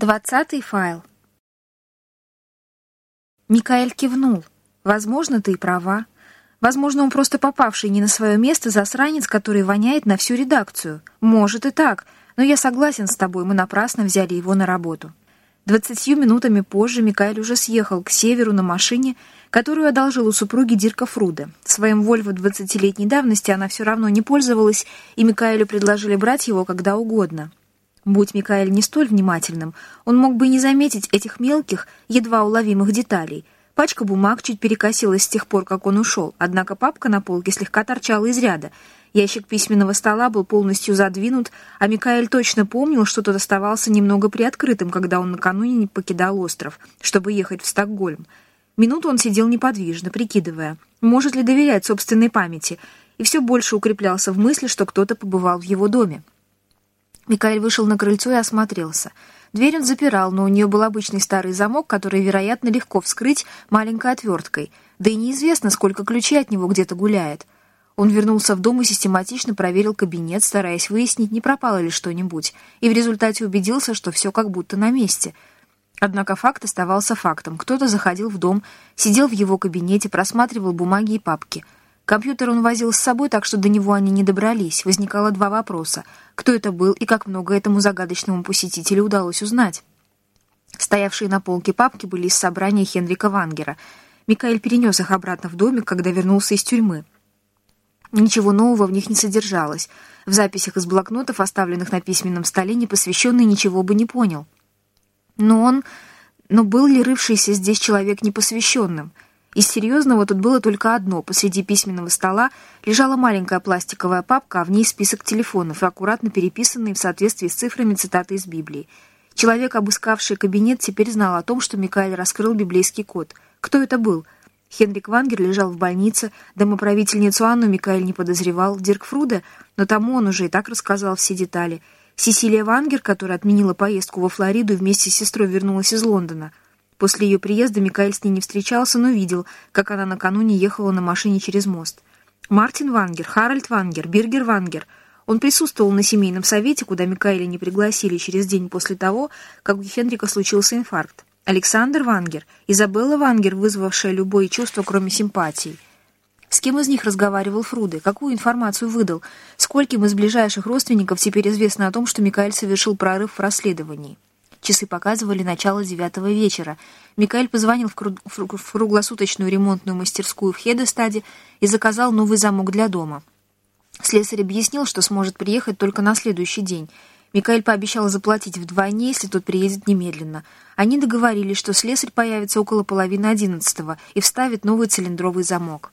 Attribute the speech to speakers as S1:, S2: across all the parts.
S1: Двадцатый файл. Микаэль кивнул. Возможно, ты и права. Возможно, он просто попавший не на свое место засранец, который воняет на всю редакцию. Может и так, но я согласен с тобой, мы напрасно взяли его на работу. Двадцатью минутами позже Микаэль уже съехал к северу на машине, которую одолжил у супруги Дирка Фруде. Своим «Вольво» двадцатилетней давности она все равно не пользовалась, и Микаэлю предложили брать его когда угодно. Будь Микаэль не столь внимательным, он мог бы и не заметить этих мелких, едва уловимых деталей. Пачка бумаг чуть перекосилась с тех пор, как он ушел, однако папка на полке слегка торчала из ряда. Ящик письменного стола был полностью задвинут, а Микаэль точно помнил, что тот оставался немного приоткрытым, когда он накануне не покидал остров, чтобы ехать в Стокгольм. Минуту он сидел неподвижно, прикидывая, может ли доверять собственной памяти, и все больше укреплялся в мысли, что кто-то побывал в его доме. Микаэль вышел на крыльцо и осмотрелся. Дверь он запирал, но у нее был обычный старый замок, который, вероятно, легко вскрыть маленькой отверткой. Да и неизвестно, сколько ключей от него где-то гуляет. Он вернулся в дом и систематично проверил кабинет, стараясь выяснить, не пропало ли что-нибудь, и в результате убедился, что все как будто на месте. Однако факт оставался фактом. Кто-то заходил в дом, сидел в его кабинете, просматривал бумаги и папки — Компьютер он возил с собой, так что до него они не добрались. Возникало два вопроса. Кто это был и как много этому загадочному посетителю удалось узнать? Стоявшие на полке папки были из собрания Хенрика Вангера. Микаэль перенес их обратно в домик, когда вернулся из тюрьмы. Ничего нового в них не содержалось. В записях из блокнотов, оставленных на письменном столе, непосвященный ничего бы не понял. Но он... Но был ли рывшийся здесь человек непосвященным — из серьезного тут было только одно. Посреди письменного стола лежала маленькая пластиковая папка, а в ней список телефонов, аккуратно переписанные в соответствии с цифрами цитаты из Библии. Человек, обыскавший кабинет, теперь знал о том, что Микаэль раскрыл библейский код. Кто это был? Хенрик Вангер лежал в больнице, домоправительницу Анну Микаэль не подозревал, Дирк Фруда, но тому он уже и так рассказал все детали. Сесилия Вангер, которая отменила поездку во Флориду и вместе с сестрой вернулась из Лондона — После ее приезда Микаэль с ней не встречался, но видел, как она накануне ехала на машине через мост. Мартин Вангер, Харальд Вангер, Биргер Вангер. Он присутствовал на семейном совете, куда Микаэля не пригласили через день после того, как у Хенрика случился инфаркт. Александр Вангер, Изабелла Вангер, вызывавшая любое чувство, кроме симпатий. С кем из них разговаривал Фруде? Какую информацию выдал? Скольким из ближайших родственников теперь известно о том, что Микаэль совершил прорыв в расследовании? Часы показывали начало девятого вечера. Микаэль позвонил в, круг, в круглосуточную ремонтную мастерскую в Хедестаде и заказал новый замок для дома. Слесарь объяснил, что сможет приехать только на следующий день. Микаэль пообещал заплатить вдвойне, если тот приедет немедленно. Они договорились, что слесарь появится около половины одиннадцатого и вставит новый цилиндровый замок.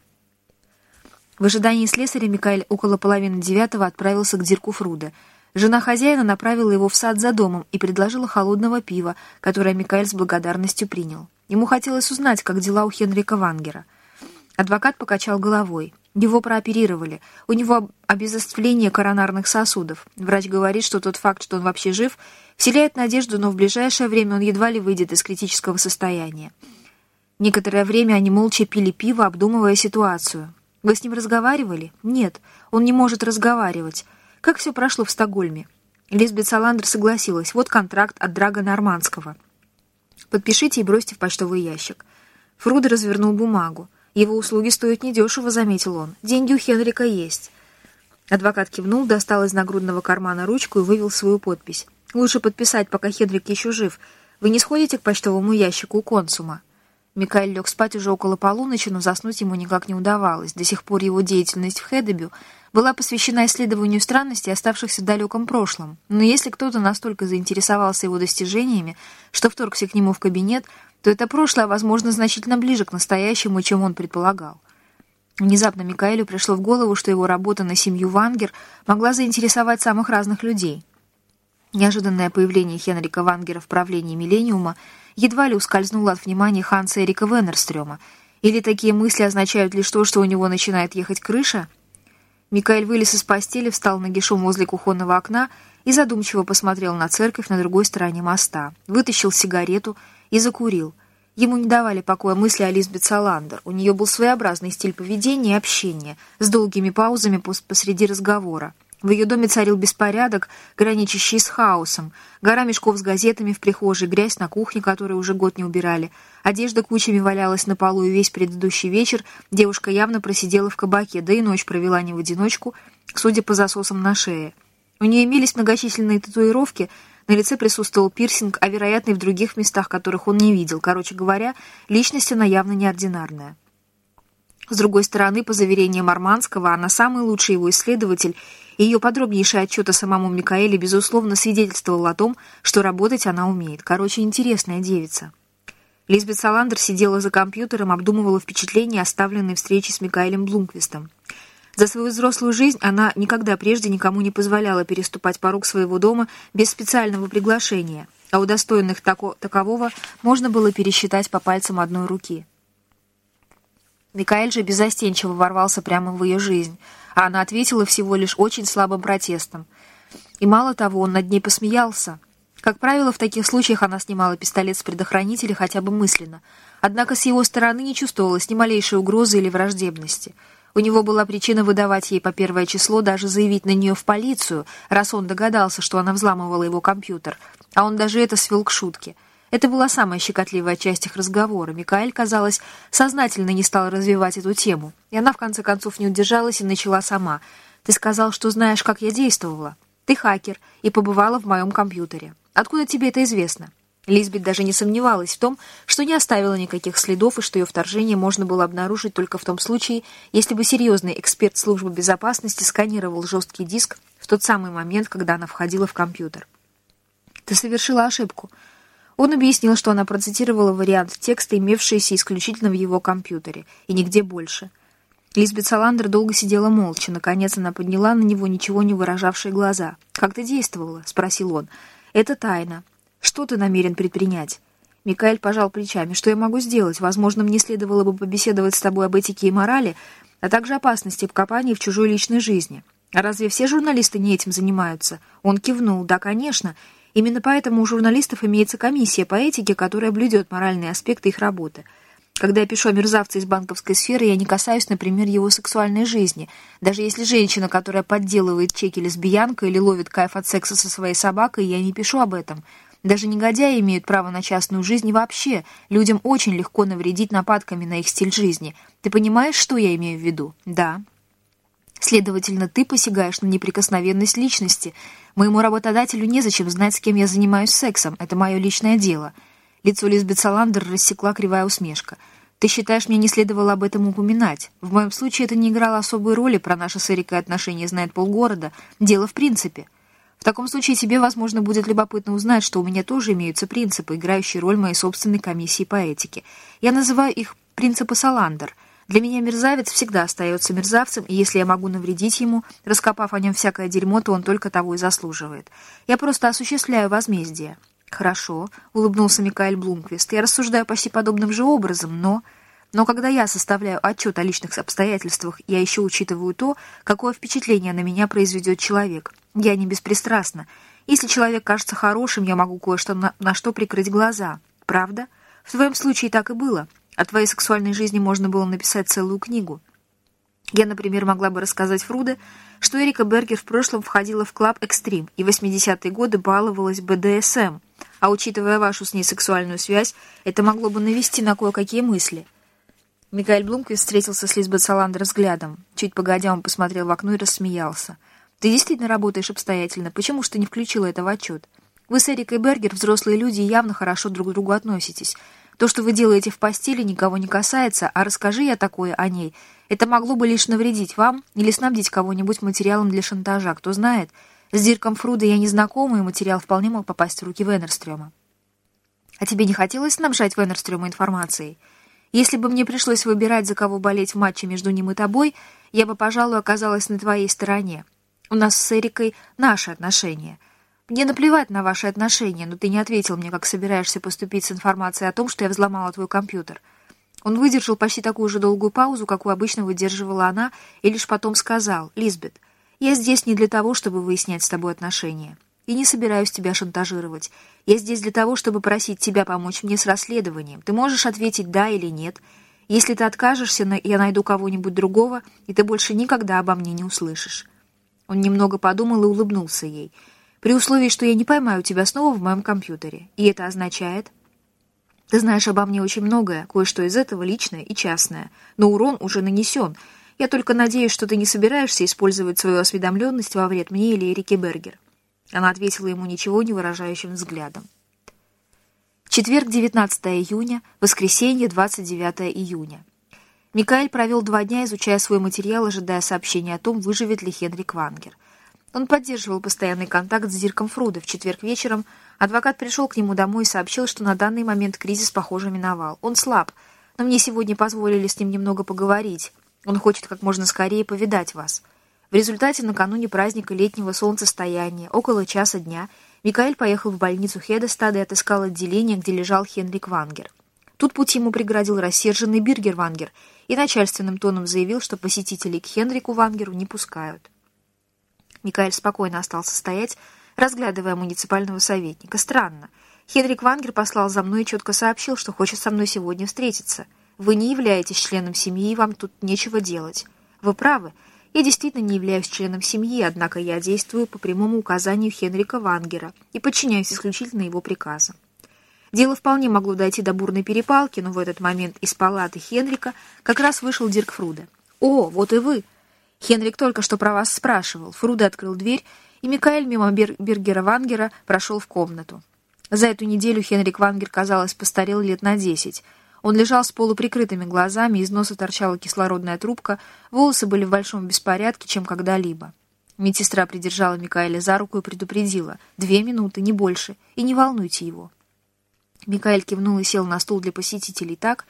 S1: В ожидании слесаря Микаэль около половины девятого отправился к Дирку Фруде — Жена хозяина направила его в сад за домом и предложила холодного пива, которое Микаэль с благодарностью принял. Ему хотелось узнать, как дела у Хенрика Вангера. Адвокат покачал головой. Его прооперировали. У него обезоствление коронарных сосудов. Врач говорит, что тот факт, что он вообще жив, вселяет надежду, но в ближайшее время он едва ли выйдет из критического состояния. Некоторое время они молча пили пиво, обдумывая ситуацию. «Вы с ним разговаривали?» «Нет, он не может разговаривать. Как все прошло в Стокгольме? Лизбет Саландер согласилась. Вот контракт от Драга Нормандского. Подпишите и бросьте в почтовый ящик. Фруда развернул бумагу. Его услуги стоят недешево, заметил он. Деньги у Хенрика есть. Адвокат кивнул, достал из нагрудного кармана ручку и вывел свою подпись. Лучше подписать, пока Хенрик еще жив. Вы не сходите к почтовому ящику у консума? Микаэль лег спать уже около полуночи, но заснуть ему никак не удавалось. До сих пор его деятельность в Хедебю была посвящена исследованию странностей, оставшихся в далеком прошлом. Но если кто-то настолько заинтересовался его достижениями, что вторгся к нему в кабинет, то это прошлое, возможно, значительно ближе к настоящему, чем он предполагал. Внезапно Микаэлю пришло в голову, что его работа на семью Вангер могла заинтересовать самых разных людей. Неожиданное появление Хенрика Вангера в правлении «Миллениума» едва ли ускользнуло от внимания Ханса Эрика Веннерстрёма. Или такие мысли означают лишь то, что у него начинает ехать крыша — Микаэль вылез из постели, встал на гишом возле кухонного окна и задумчиво посмотрел на церковь на другой стороне моста, вытащил сигарету и закурил. Ему не давали покоя мысли о Лизбет Саландер. У нее был своеобразный стиль поведения и общения, с долгими паузами посреди разговора. В ее доме царил беспорядок, граничащий с хаосом. Гора мешков с газетами в прихожей, грязь на кухне, которую уже год не убирали. Одежда кучами валялась на полу, и весь предыдущий вечер девушка явно просидела в кабаке, да и ночь провела не в одиночку, судя по засосам на шее. У нее имелись многочисленные татуировки, на лице присутствовал пирсинг, а, вероятно, и в других местах, которых он не видел. Короче говоря, личность она явно неординарная. С другой стороны, по заверениям Арманского, она самый лучший его исследователь, и ее подробнейший отчет о самому Микаэле, безусловно, свидетельствовал о том, что работать она умеет. Короче, интересная девица. Лизбет Саландер сидела за компьютером, обдумывала впечатления, оставленные встречи с Микаэлем Блумквистом. За свою взрослую жизнь она никогда прежде никому не позволяла переступать порог своего дома без специального приглашения, а удостоенных тако такового можно было пересчитать по пальцам одной руки. Микаэль же безостенчиво ворвался прямо в ее жизнь, а она ответила всего лишь очень слабым протестом. И мало того, он над ней посмеялся. Как правило, в таких случаях она снимала пистолет с предохранителя хотя бы мысленно. Однако с его стороны не чувствовалось ни малейшей угрозы или враждебности. У него была причина выдавать ей по первое число, даже заявить на нее в полицию, раз он догадался, что она взламывала его компьютер. А он даже это свел к шутке — это была самая щекотливая часть их разговора. Микаэль, казалось, сознательно не стал развивать эту тему. И она, в конце концов, не удержалась и начала сама. «Ты сказал, что знаешь, как я действовала. Ты хакер и побывала в моем компьютере. Откуда тебе это известно?» Лизбет даже не сомневалась в том, что не оставила никаких следов и что ее вторжение можно было обнаружить только в том случае, если бы серьезный эксперт службы безопасности сканировал жесткий диск в тот самый момент, когда она входила в компьютер. «Ты совершила ошибку», он объяснил, что она процитировала вариант текста, имевшийся исключительно в его компьютере, и нигде больше. Лизбет Саландер долго сидела молча. Наконец она подняла на него ничего не выражавшие глаза. «Как ты действовала?» — спросил он. «Это тайна. Что ты намерен предпринять?» Микаэль пожал плечами. «Что я могу сделать? Возможно, мне следовало бы побеседовать с тобой об этике и морали, а также опасности вкопания в чужой личной жизни. А разве все журналисты не этим занимаются?» Он кивнул. «Да, конечно. Именно поэтому у журналистов имеется комиссия по этике, которая блюдет моральные аспекты их работы. Когда я пишу о мерзавце из банковской сферы, я не касаюсь, например, его сексуальной жизни. Даже если женщина, которая подделывает чеки лесбиянка или ловит кайф от секса со своей собакой, я не пишу об этом. Даже негодяи имеют право на частную жизнь и вообще. Людям очень легко навредить нападками на их стиль жизни. Ты понимаешь, что я имею в виду? Да. Следовательно, ты посягаешь на неприкосновенность личности. Моему работодателю незачем знать, с кем я занимаюсь сексом. Это мое личное дело». Лицо Лизбет Саландер рассекла кривая усмешка. «Ты считаешь, мне не следовало об этом упоминать? В моем случае это не играло особой роли, про наши с Эрикой отношения знает полгорода. Дело в принципе. В таком случае тебе, возможно, будет любопытно узнать, что у меня тоже имеются принципы, играющие роль моей собственной комиссии по этике. Я называю их «принципы Саландер». Для меня мерзавец всегда остается мерзавцем, и если я могу навредить ему, раскопав о нем всякое дерьмо, то он только того и заслуживает. Я просто осуществляю возмездие». «Хорошо», — улыбнулся Микаэль Блумквист. «Я рассуждаю почти подобным же образом, но...» Но когда я составляю отчет о личных обстоятельствах, я еще учитываю то, какое впечатление на меня произведет человек. Я не беспристрастна. Если человек кажется хорошим, я могу кое-что на, на что прикрыть глаза. Правда? В твоем случае так и было. О твоей сексуальной жизни можно было написать целую книгу. Я, например, могла бы рассказать Фруде, что Эрика Бергер в прошлом входила в клуб «Экстрим» и в 80-е годы баловалась БДСМ, а учитывая вашу с ней сексуальную связь, это могло бы навести на кое-какие мысли. Микаэль Блумквист встретился с Лизбет Саландер взглядом. Чуть погодя, он посмотрел в окно и рассмеялся. «Ты действительно работаешь обстоятельно. Почему же ты не включила это в отчет? Вы с Эрикой Бергер, взрослые люди, явно хорошо друг к другу относитесь. То, что вы делаете в постели, никого не касается, а расскажи я такое о ней. Это могло бы лишь навредить вам или снабдить кого-нибудь материалом для шантажа. Кто знает, с Дирком Фруда я не знакома, и материал вполне мог попасть в руки Веннерстрёма. А тебе не хотелось снабжать Веннерстрёма информацией? Если бы мне пришлось выбирать, за кого болеть в матче между ним и тобой, я бы, пожалуй, оказалась на твоей стороне. У нас с Эрикой наши отношения — мне наплевать на ваши отношения, но ты не ответил мне, как собираешься поступить с информацией о том, что я взломала твой компьютер. Он выдержал почти такую же долгую паузу, какую обычно выдерживала она, и лишь потом сказал, «Лизбет, я здесь не для того, чтобы выяснять с тобой отношения. И не собираюсь тебя шантажировать. Я здесь для того, чтобы просить тебя помочь мне с расследованием. Ты можешь ответить «да» или «нет». Если ты откажешься, я найду кого-нибудь другого, и ты больше никогда обо мне не услышишь». Он немного подумал и улыбнулся ей. «При условии, что я не поймаю тебя снова в моем компьютере. И это означает...» «Ты знаешь обо мне очень многое, кое-что из этого личное и частное. Но урон уже нанесен. Я только надеюсь, что ты не собираешься использовать свою осведомленность во вред мне или Эрике Бергер». Она ответила ему ничего не выражающим взглядом. Четверг, 19 июня, воскресенье, 29 июня. Микаэль провел два дня, изучая свой материал, ожидая сообщения о том, выживет ли Хенрик Вангер. Он поддерживал постоянный контакт с Дирком Фрудо. В четверг вечером адвокат пришел к нему домой и сообщил, что на данный момент кризис, похоже, миновал. Он слаб, но мне сегодня позволили с ним немного поговорить. Он хочет как можно скорее повидать вас. В результате накануне праздника летнего солнцестояния, около часа дня, Микаэль поехал в больницу Хедестада и отыскал отделение, где лежал Хенрик Вангер. Тут путь ему преградил рассерженный Биргер Вангер и начальственным тоном заявил, что посетителей к Хенрику Вангеру не пускают. Микаэль спокойно остался стоять, разглядывая муниципального советника. Странно. Хенрик Вангер послал за мной и четко сообщил, что хочет со мной сегодня встретиться. Вы не являетесь членом семьи, и вам тут нечего делать. Вы правы. Я действительно не являюсь членом семьи, однако я действую по прямому указанию Хенрика Вангера и подчиняюсь исключительно его приказам. Дело вполне могло дойти до бурной перепалки, но в этот момент из палаты Хенрика как раз вышел Дирк Фруда. «О, вот и вы!» Хенрик только что про вас спрашивал. Фруда открыл дверь, и Микаэль мимо Бер Бергера Вангера прошел в комнату. За эту неделю Хенрик Вангер, казалось, постарел лет на десять. Он лежал с полуприкрытыми глазами, из носа торчала кислородная трубка, волосы были в большом беспорядке, чем когда-либо. Медсестра придержала Микаэля за руку и предупредила. «Две минуты, не больше, и не волнуйте его». Микаэль кивнул и сел на стул для посетителей так,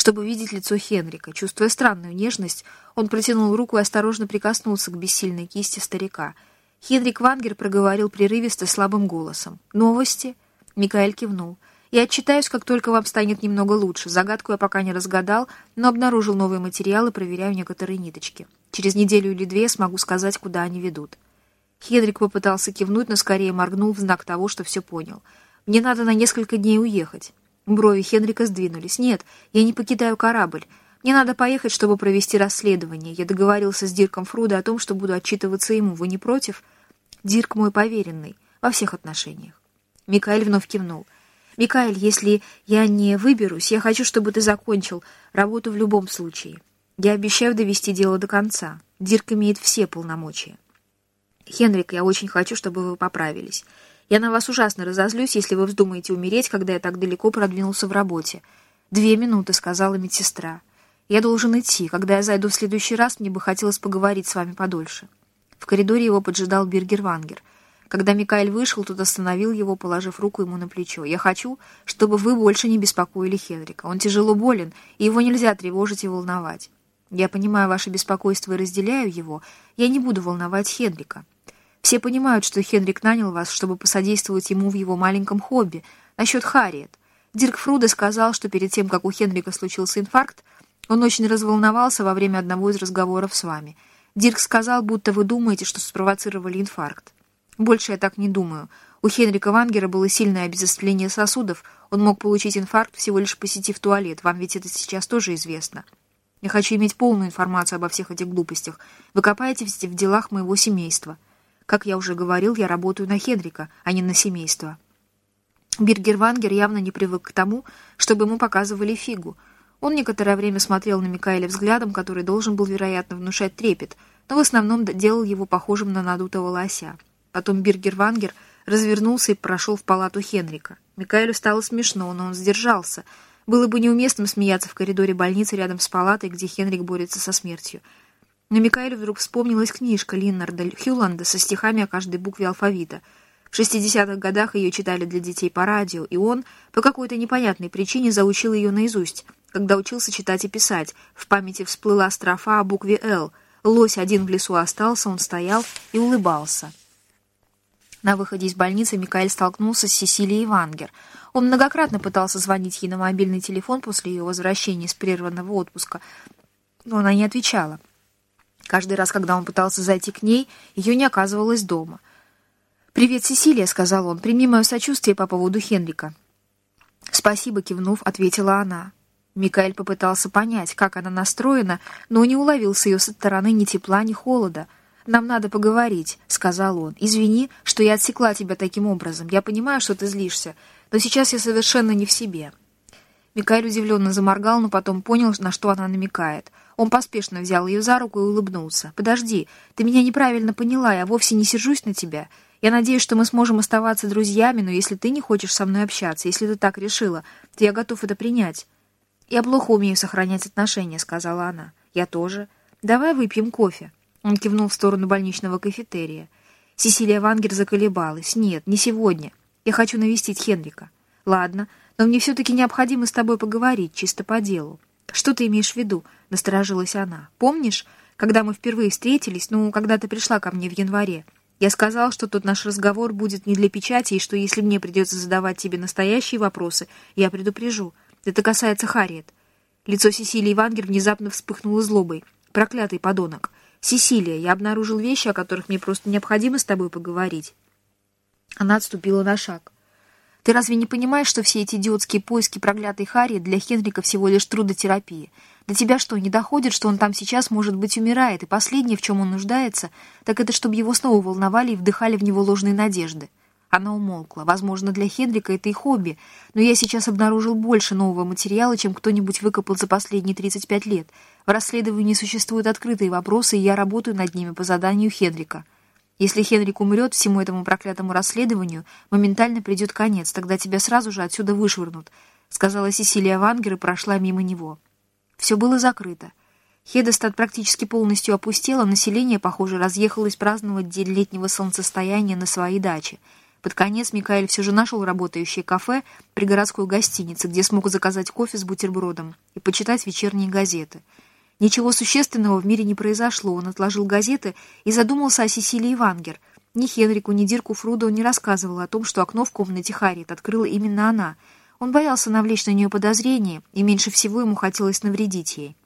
S1: чтобы видеть лицо Хенрика. Чувствуя странную нежность, он протянул руку и осторожно прикоснулся к бессильной кисти старика. Хенрик Вангер проговорил прерывисто слабым голосом. «Новости?» Микаэль кивнул. «Я отчитаюсь, как только вам станет немного лучше. Загадку я пока не разгадал, но обнаружил новые материалы, проверяю некоторые ниточки. Через неделю или две смогу сказать, куда они ведут». Хенрик попытался кивнуть, но скорее моргнул в знак того, что все понял — мне надо на несколько дней уехать». Брови Хенрика сдвинулись. «Нет, я не покидаю корабль. Мне надо поехать, чтобы провести расследование. Я договорился с Дирком Фруда о том, что буду отчитываться ему. Вы не против?» «Дирк мой поверенный. Во всех отношениях». Микаэль вновь кивнул. «Микаэль, если я не выберусь, я хочу, чтобы ты закончил работу в любом случае. Я обещаю довести дело до конца. Дирк имеет все полномочия». «Хенрик, я очень хочу, чтобы вы поправились. Я на вас ужасно разозлюсь, если вы вздумаете умереть, когда я так далеко продвинулся в работе. «Две минуты», — сказала медсестра. «Я должен идти. Когда я зайду в следующий раз, мне бы хотелось поговорить с вами подольше». В коридоре его поджидал Биргер Вангер. Когда Микаэль вышел, тот остановил его, положив руку ему на плечо. «Я хочу, чтобы вы больше не беспокоили Хенрика. Он тяжело болен, и его нельзя тревожить и волновать. Я понимаю ваше беспокойство и разделяю его. Я не буду волновать Хенрика. Все понимают, что Хенрик нанял вас, чтобы посодействовать ему в его маленьком хобби. Насчет Харриет. Дирк Фруда сказал, что перед тем, как у Хенрика случился инфаркт, он очень разволновался во время одного из разговоров с вами. Дирк сказал, будто вы думаете, что спровоцировали инфаркт. Больше я так не думаю. У Хенрика Вангера было сильное обезостление сосудов. Он мог получить инфаркт, всего лишь посетив туалет. Вам ведь это сейчас тоже известно. Я хочу иметь полную информацию обо всех этих глупостях. Вы копаетесь в делах моего семейства. Как я уже говорил, я работаю на Хенрика, а не на семейство. Биргер Вангер явно не привык к тому, чтобы ему показывали фигу. Он некоторое время смотрел на Микаэля взглядом, который должен был, вероятно, внушать трепет, но в основном делал его похожим на надутого лося. Потом Биргер Вангер развернулся и прошел в палату Хенрика. Микаэлю стало смешно, но он сдержался. Было бы неуместным смеяться в коридоре больницы рядом с палатой, где Хенрик борется со смертью. Но Микаэлю вдруг вспомнилась книжка Линнарда Хьюланда со стихами о каждой букве алфавита. В 60-х годах ее читали для детей по радио, и он по какой-то непонятной причине заучил ее наизусть. Когда учился читать и писать, в памяти всплыла строфа о букве «Л». Лось один в лесу остался, он стоял и улыбался. На выходе из больницы Микаэль столкнулся с Сесилией Вангер. Он многократно пытался звонить ей на мобильный телефон после ее возвращения из прерванного отпуска, но она не отвечала. Каждый раз, когда он пытался зайти к ней, ее не оказывалось дома. «Привет, Сесилия», — сказал он, — «прими мое сочувствие по поводу Хенрика». «Спасибо», — кивнув, ответила она. Микаэль попытался понять, как она настроена, но не уловил с ее стороны ни тепла, ни холода. «Нам надо поговорить», — сказал он. «Извини, что я отсекла тебя таким образом. Я понимаю, что ты злишься, но сейчас я совершенно не в себе». Микаэль удивленно заморгал, но потом понял, на что она намекает. Он поспешно взял ее за руку и улыбнулся. «Подожди, ты меня неправильно поняла, я вовсе не сержусь на тебя. Я надеюсь, что мы сможем оставаться друзьями, но если ты не хочешь со мной общаться, если ты так решила, то я готов это принять». «Я плохо умею сохранять отношения», — сказала она. «Я тоже. Давай выпьем кофе». Он кивнул в сторону больничного кафетерия. Сесилия Вангер заколебалась. «Нет, не сегодня. Я хочу навестить Хенрика». «Ладно, но мне все-таки необходимо с тобой поговорить, чисто по делу». «Что ты имеешь в виду?» — насторожилась она. «Помнишь, когда мы впервые встретились, ну, когда ты пришла ко мне в январе, я сказал, что тот наш разговор будет не для печати, и что если мне придется задавать тебе настоящие вопросы, я предупрежу. Это касается Харриет». Лицо Сесилии Вангер внезапно вспыхнуло злобой. «Проклятый подонок! Сесилия, я обнаружил вещи, о которых мне просто необходимо с тобой поговорить». Она отступила на шаг. «Ты разве не понимаешь, что все эти идиотские поиски проклятой Харри для Хенрика всего лишь трудотерапия? До тебя что, не доходит, что он там сейчас, может быть, умирает, и последнее, в чем он нуждается, так это чтобы его снова волновали и вдыхали в него ложные надежды?» Она умолкла. Возможно, для Хендрика это и хобби, но я сейчас обнаружил больше нового материала, чем кто-нибудь выкопал за последние 35 лет. В расследовании существуют открытые вопросы, и я работаю над ними по заданию Хендрика. Если Хенрик умрет всему этому проклятому расследованию, моментально придет конец, тогда тебя сразу же отсюда вышвырнут, сказала Сесилия Вангер и прошла мимо него. Все было закрыто. Хедестад практически полностью опустела, население, похоже, разъехалось праздновать день летнего солнцестояния на своей даче — под конец Микаэль все же нашел работающее кафе при городской гостинице, где смог заказать кофе с бутербродом и почитать вечерние газеты. Ничего существенного в мире не произошло. Он отложил газеты и задумался о Сесилии Вангер. Ни Хенрику, ни Дирку Фруду он не рассказывал о том, что окно в комнате Харриет открыла именно она. Он боялся навлечь на нее подозрения, и меньше всего ему хотелось навредить ей.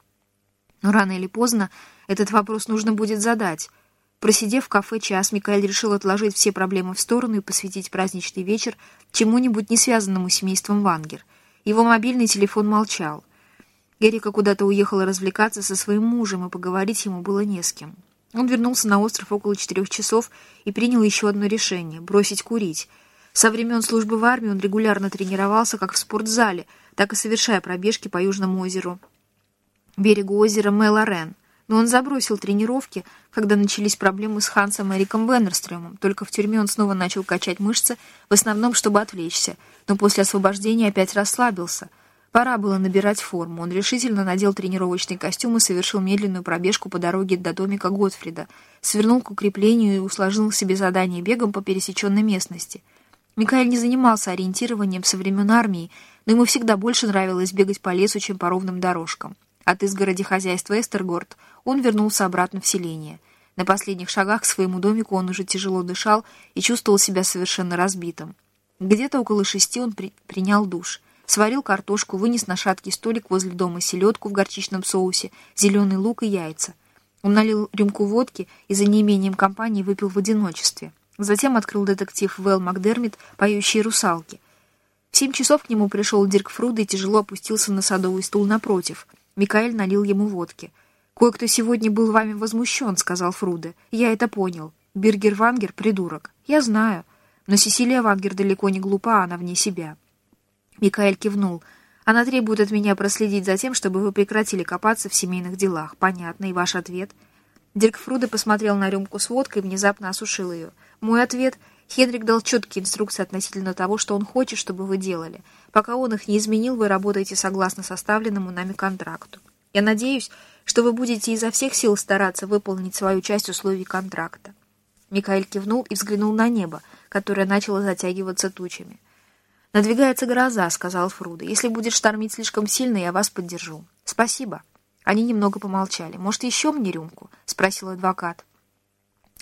S1: Но рано или поздно этот вопрос нужно будет задать — Просидев в кафе час, Микаэль решил отложить все проблемы в сторону и посвятить праздничный вечер чему-нибудь не связанному с семейством Вангер. Его мобильный телефон молчал. Эрика куда-то уехала развлекаться со своим мужем, и поговорить ему было не с кем. Он вернулся на остров около четырех часов и принял еще одно решение — бросить курить. Со времен службы в армии он регулярно тренировался как в спортзале, так и совершая пробежки по Южному озеру, берегу озера Мелорен — но он забросил тренировки, когда начались проблемы с Хансом Эриком Веннерстрёмом. Только в тюрьме он снова начал качать мышцы, в основном, чтобы отвлечься, но после освобождения опять расслабился. Пора было набирать форму. Он решительно надел тренировочный костюм и совершил медленную пробежку по дороге до домика Готфрида, свернул к укреплению и усложнил себе задание бегом по пересеченной местности. Микаэль не занимался ориентированием со времен армии, но ему всегда больше нравилось бегать по лесу, чем по ровным дорожкам. От изгороди хозяйства Эстергорд он вернулся обратно в селение. На последних шагах к своему домику он уже тяжело дышал и чувствовал себя совершенно разбитым. Где-то около шести он при принял душ, сварил картошку, вынес на шаткий столик возле дома селедку в горчичном соусе, зеленый лук и яйца. Он налил рюмку водки и за неимением компании выпил в одиночестве. Затем открыл детектив Вэл Макдермит «Поющие русалки». В семь часов к нему пришел Дирк Фруда и тяжело опустился на садовый стул напротив. Микаэль налил ему водки — «Кое-кто сегодня был вами возмущен», — сказал Фруде. «Я это понял. Биргер Вангер — придурок. Я знаю. Но Сесилия Вангер далеко не глупа, она вне себя». Микаэль кивнул. «Она требует от меня проследить за тем, чтобы вы прекратили копаться в семейных делах. Понятно. И ваш ответ?» Дирк Фруде посмотрел на рюмку с водкой и внезапно осушил ее. «Мой ответ...» Хенрик дал четкие инструкции относительно того, что он хочет, чтобы вы делали. Пока он их не изменил, вы работаете согласно составленному нами контракту. Я надеюсь, что вы будете изо всех сил стараться выполнить свою часть условий контракта. Микаэль кивнул и взглянул на небо, которое начало затягиваться тучами. «Надвигается гроза», — сказал Фруда. «Если будет штормить слишком сильно, я вас поддержу». «Спасибо». Они немного помолчали. «Может, еще мне рюмку?» — спросил адвокат.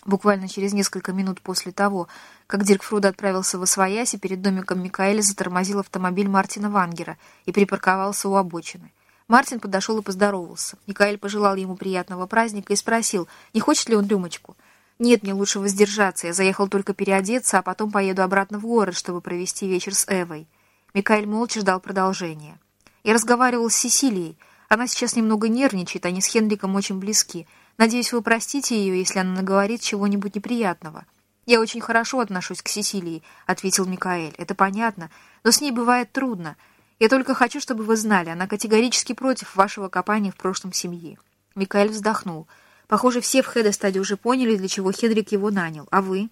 S1: Буквально через несколько минут после того, как Дирк Фруда отправился в Освояси, перед домиком Микаэля затормозил автомобиль Мартина Вангера и припарковался у обочины. Мартин подошел и поздоровался. Микаэль пожелал ему приятного праздника и спросил, не хочет ли он рюмочку. «Нет, мне лучше воздержаться. Я заехал только переодеться, а потом поеду обратно в город, чтобы провести вечер с Эвой». Микаэль молча ждал продолжения. Я разговаривал с Сесилией. Она сейчас немного нервничает, они с Хенриком очень близки. Надеюсь, вы простите ее, если она наговорит чего-нибудь неприятного. «Я очень хорошо отношусь к Сесилии», — ответил Микаэль. «Это понятно, но с ней бывает трудно. Я только хочу, чтобы вы знали, она категорически против вашего копания в прошлом семьи». Микаэль вздохнул. «Похоже, все в Хедестаде уже поняли, для чего Хедрик его нанял. А вы?»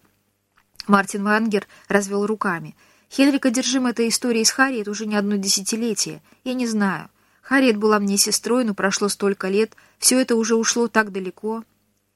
S1: Мартин Вангер развел руками. «Хедрик одержим этой историей с Харриет уже не одно десятилетие. Я не знаю. Харриет была мне сестрой, но прошло столько лет. Все это уже ушло так далеко.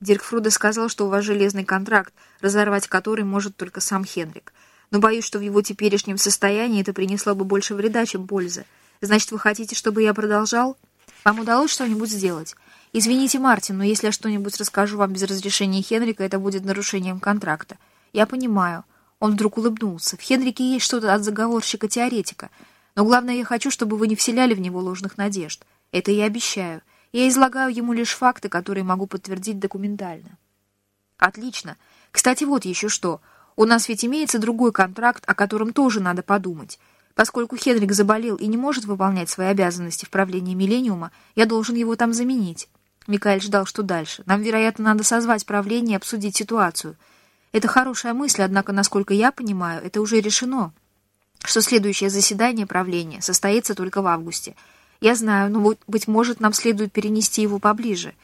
S1: Дирк Фруда сказал, что у вас железный контракт, разорвать который может только сам Хенрик. Но боюсь, что в его теперешнем состоянии это принесло бы больше вреда, чем пользы. Значит, вы хотите, чтобы я продолжал? Вам удалось что-нибудь сделать? Извините, Мартин, но если я что-нибудь расскажу вам без разрешения Хенрика, это будет нарушением контракта. Я понимаю. Он вдруг улыбнулся. В Хенрике есть что-то от заговорщика-теоретика. Но главное, я хочу, чтобы вы не вселяли в него ложных надежд. Это я обещаю. Я излагаю ему лишь факты, которые могу подтвердить документально. Отлично. Кстати, вот еще что. У нас ведь имеется другой контракт, о котором тоже надо подумать. Поскольку Хенрик заболел и не может выполнять свои обязанности в правлении Миллениума, я должен его там заменить. Микаэль ждал, что дальше. Нам, вероятно, надо созвать правление и обсудить ситуацию. Это хорошая мысль, однако, насколько я понимаю, это уже решено, что следующее заседание правления состоится только в августе — «Я знаю, но, быть может, нам следует перенести его поближе».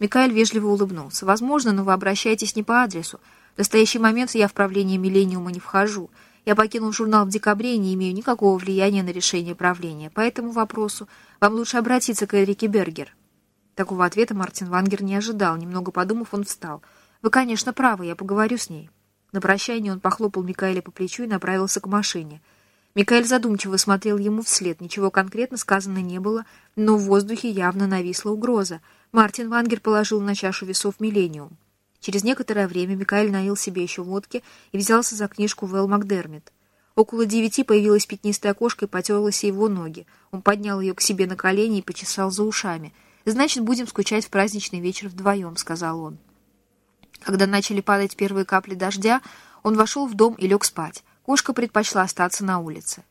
S1: Микаэль вежливо улыбнулся. «Возможно, но вы обращаетесь не по адресу. В настоящий момент я в правление «Миллениума» не вхожу. Я покинул журнал в декабре и не имею никакого влияния на решение правления. По этому вопросу вам лучше обратиться к Эрике Бергер». Такого ответа Мартин Вангер не ожидал. Немного подумав, он встал. «Вы, конечно, правы, я поговорю с ней». На прощание он похлопал Микаэля по плечу и направился к машине. Микаэль задумчиво смотрел ему вслед. Ничего конкретно сказано не было, но в воздухе явно нависла угроза. Мартин Вангер положил на чашу весов «Миллениум». Через некоторое время Микаэль налил себе еще водки и взялся за книжку Вэл Макдермит. Около девяти появилась пятнистая кошка и потерлась его ноги. Он поднял ее к себе на колени и почесал за ушами. «Значит, будем скучать в праздничный вечер вдвоем», — сказал он. Когда начали падать первые капли дождя, он вошел в дом и лег спать. Кошка предпочла остаться на улице.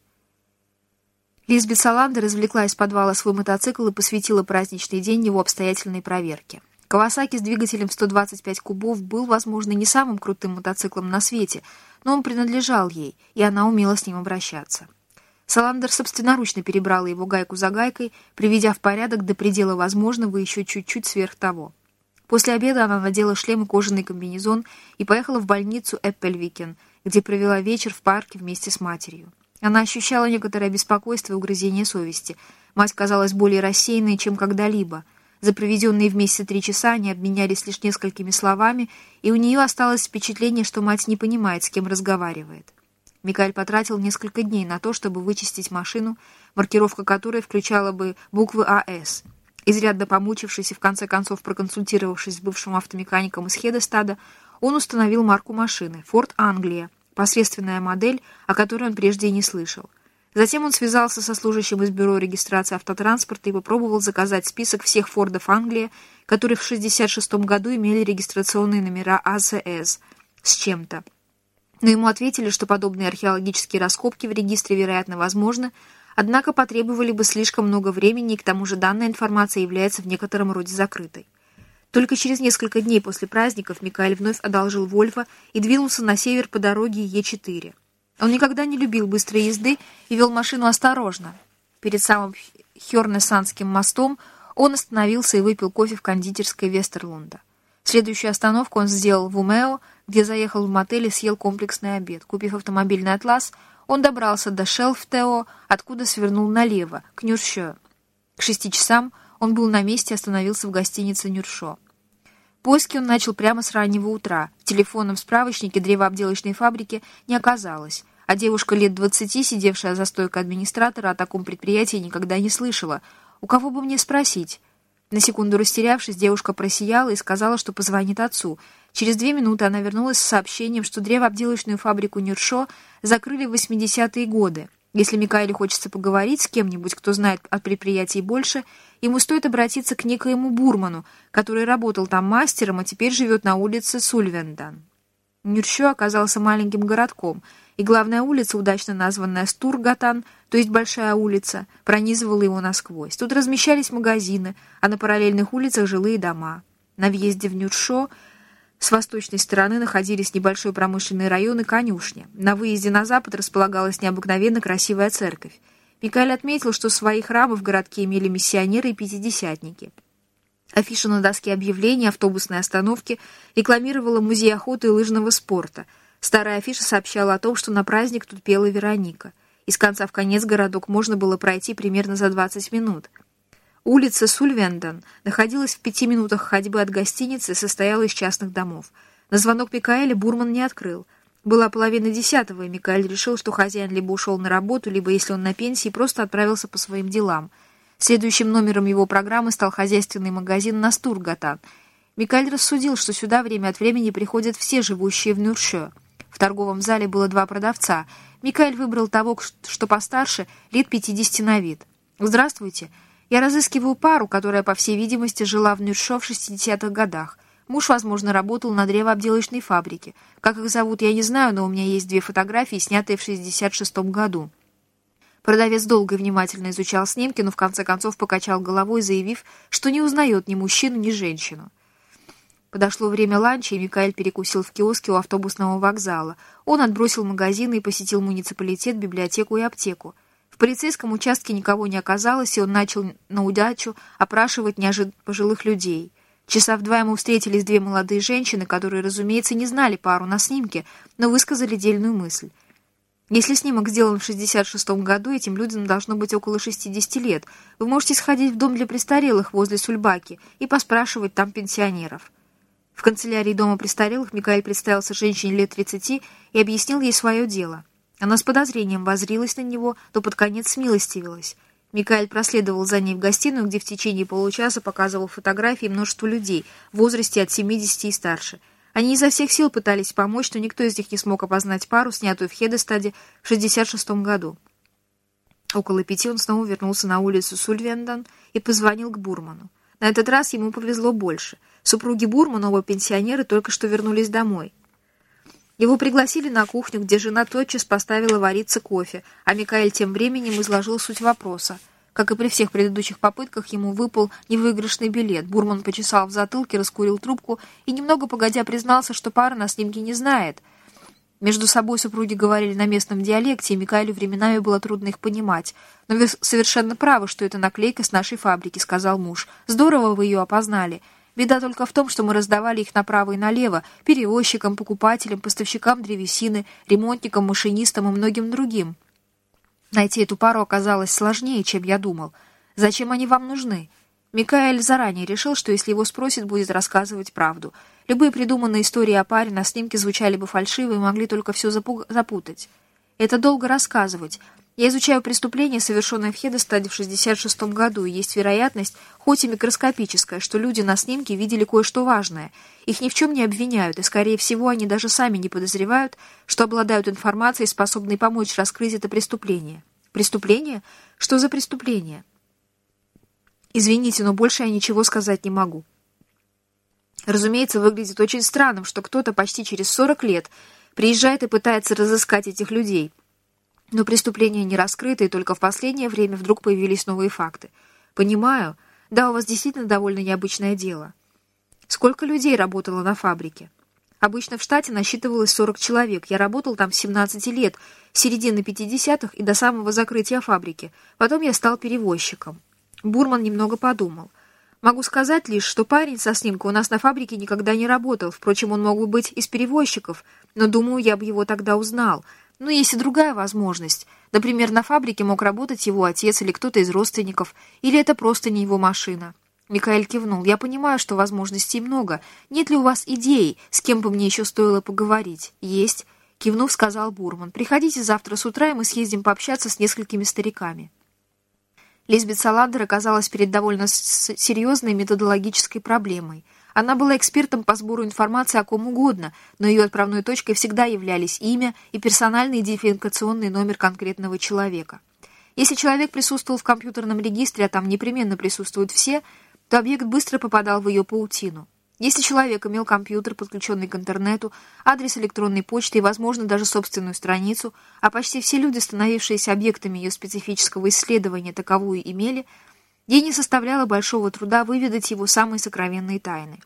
S1: Лизбет Саландер извлекла из подвала свой мотоцикл и посвятила праздничный день его обстоятельной проверке. Кавасаки с двигателем 125 кубов был, возможно, не самым крутым мотоциклом на свете, но он принадлежал ей, и она умела с ним обращаться. Саландер собственноручно перебрала его гайку за гайкой, приведя в порядок до предела возможного еще чуть-чуть сверх того. После обеда она надела шлем и кожаный комбинезон и поехала в больницу Эппельвикен — где провела вечер в парке вместе с матерью. Она ощущала некоторое беспокойство и угрызение совести. Мать казалась более рассеянной, чем когда-либо. За проведенные вместе три часа они обменялись лишь несколькими словами, и у нее осталось впечатление, что мать не понимает, с кем разговаривает. Микаэль потратил несколько дней на то, чтобы вычистить машину, маркировка которой включала бы буквы АС. Изрядно помучившись и в конце концов проконсультировавшись с бывшим автомехаником из Хедестада, он установил марку машины «Форд Англия», посредственная модель, о которой он прежде и не слышал. Затем он связался со служащим из бюро регистрации автотранспорта и попробовал заказать список всех «Фордов Англия», которые в 1966 году имели регистрационные номера АЗС с чем-то. Но ему ответили, что подобные археологические раскопки в регистре, вероятно, возможны, однако потребовали бы слишком много времени, и к тому же данная информация является в некотором роде закрытой. Только через несколько дней после праздников Микаэль вновь одолжил Вольфа и двинулся на север по дороге Е4. Он никогда не любил быстрой езды и вел машину осторожно. Перед самым Хёрнесанским мостом он остановился и выпил кофе в кондитерской Вестерлунда. Следующую остановку он сделал в Умео, где заехал в мотель и съел комплексный обед. Купив автомобильный «Атлас», он добрался до Шелфтео, откуда свернул налево, к Нюршё. К шести часам он был на месте и остановился в гостинице «Нюршо». Поиски он начал прямо с раннего утра. В телефонном справочнике древообделочной фабрики не оказалось, а девушка лет двадцати, сидевшая за стойкой администратора, о таком предприятии никогда не слышала. «У кого бы мне спросить?» На секунду растерявшись, девушка просияла и сказала, что позвонит отцу. Через две минуты она вернулась с сообщением, что древообделочную фабрику Нюршо закрыли в 80-е годы. Если Микаэле хочется поговорить с кем-нибудь, кто знает о предприятии больше, ему стоит обратиться к некоему Бурману, который работал там мастером, а теперь живет на улице Сульвендан. Нюрщо оказался маленьким городком, и главная улица, удачно названная Стургатан, то есть Большая улица, пронизывала его насквозь. Тут размещались магазины, а на параллельных улицах жилые дома. На въезде в Нюршо с восточной стороны находились небольшой промышленный район и конюшня. На выезде на запад располагалась необыкновенно красивая церковь. Микаэль отметил, что свои храмы в городке имели миссионеры и пятидесятники. Афиша на доске объявлений автобусной остановки рекламировала музей охоты и лыжного спорта. Старая афиша сообщала о том, что на праздник тут пела Вероника. Из конца в конец городок можно было пройти примерно за 20 минут. Улица Сульвенден находилась в пяти минутах ходьбы от гостиницы и состояла из частных домов. На звонок Микаэля Бурман не открыл. Была половина десятого, и Микаэль решил, что хозяин либо ушел на работу, либо, если он на пенсии, просто отправился по своим делам. Следующим номером его программы стал хозяйственный магазин «Настургатан». Микаэль рассудил, что сюда время от времени приходят все живущие в Нюршё. В торговом зале было два продавца. Микаэль выбрал того, что постарше, лет 50 на вид. «Здравствуйте. Я разыскиваю пару, которая, по всей видимости, жила в Нюршо в 60-х годах. Муж, возможно, работал на древообделочной фабрике. Как их зовут, я не знаю, но у меня есть две фотографии, снятые в 66-м году». Продавец долго и внимательно изучал снимки, но в конце концов покачал головой, заявив, что не узнает ни мужчину, ни женщину. Подошло время ланча, и Микаэль перекусил в киоске у автобусного вокзала. Он отбросил магазины и посетил муниципалитет, библиотеку и аптеку полицейском участке никого не оказалось, и он начал на удачу опрашивать неожиданно пожилых людей. Часа в два ему встретились две молодые женщины, которые, разумеется, не знали пару на снимке, но высказали дельную мысль. Если снимок сделан в 66-м году, этим людям должно быть около 60 лет. Вы можете сходить в дом для престарелых возле Сульбаки и поспрашивать там пенсионеров. В канцелярии дома престарелых Микаэль представился женщине лет 30 и объяснил ей свое дело — она с подозрением возрилась на него, то под конец смилостивилась. Микаэль проследовал за ней в гостиную, где в течение получаса показывал фотографии множества людей в возрасте от 70 и старше. Они изо всех сил пытались помочь, но никто из них не смог опознать пару, снятую в Хедестаде в 66 году. Около пяти он снова вернулся на улицу Сульвендан и позвонил к Бурману. На этот раз ему повезло больше. Супруги Бурмана, оба пенсионеры, только что вернулись домой. Его пригласили на кухню, где жена тотчас поставила вариться кофе, а Микаэль тем временем изложил суть вопроса. Как и при всех предыдущих попытках, ему выпал невыигрышный билет. Бурман почесал в затылке, раскурил трубку и, немного погодя, признался, что пара на снимке не знает. Между собой супруги говорили на местном диалекте, и Микаэлю временами было трудно их понимать. «Но вы совершенно правы, что это наклейка с нашей фабрики», — сказал муж. «Здорово вы ее опознали». Беда только в том, что мы раздавали их направо и налево, перевозчикам, покупателям, поставщикам древесины, ремонтникам, машинистам и многим другим. Найти эту пару оказалось сложнее, чем я думал. Зачем они вам нужны? Микаэль заранее решил, что если его спросят, будет рассказывать правду. Любые придуманные истории о паре на снимке звучали бы фальшиво и могли только все запутать. Это долго рассказывать, я изучаю преступление, совершенное в Хедестаде в 66 году, и есть вероятность, хоть и микроскопическая, что люди на снимке видели кое-что важное. Их ни в чем не обвиняют, и, скорее всего, они даже сами не подозревают, что обладают информацией, способной помочь раскрыть это преступление. Преступление? Что за преступление? Извините, но больше я ничего сказать не могу. Разумеется, выглядит очень странным, что кто-то почти через 40 лет приезжает и пытается разыскать этих людей – но преступления не раскрыты, и только в последнее время вдруг появились новые факты. Понимаю. Да, у вас действительно довольно необычное дело. Сколько людей работало на фабрике? Обычно в штате насчитывалось 40 человек. Я работал там с 17 лет, с середины 50-х и до самого закрытия фабрики. Потом я стал перевозчиком. Бурман немного подумал. Могу сказать лишь, что парень со снимка у нас на фабрике никогда не работал. Впрочем, он мог бы быть из перевозчиков, но, думаю, я бы его тогда узнал — но есть и другая возможность. Например, на фабрике мог работать его отец или кто-то из родственников, или это просто не его машина. Микаэль кивнул. «Я понимаю, что возможностей много. Нет ли у вас идей, с кем бы мне еще стоило поговорить?» «Есть», — кивнув, сказал Бурман. «Приходите завтра с утра, и мы съездим пообщаться с несколькими стариками». Лизбет Саландер оказалась перед довольно серьезной методологической проблемой — она была экспертом по сбору информации о ком угодно, но ее отправной точкой всегда являлись имя и персональный идентификационный номер конкретного человека. Если человек присутствовал в компьютерном регистре, а там непременно присутствуют все, то объект быстро попадал в ее паутину. Если человек имел компьютер, подключенный к интернету, адрес электронной почты и, возможно, даже собственную страницу, а почти все люди, становившиеся объектами ее специфического исследования, таковую имели – Ей не составляло большого труда выведать его самые сокровенные тайны.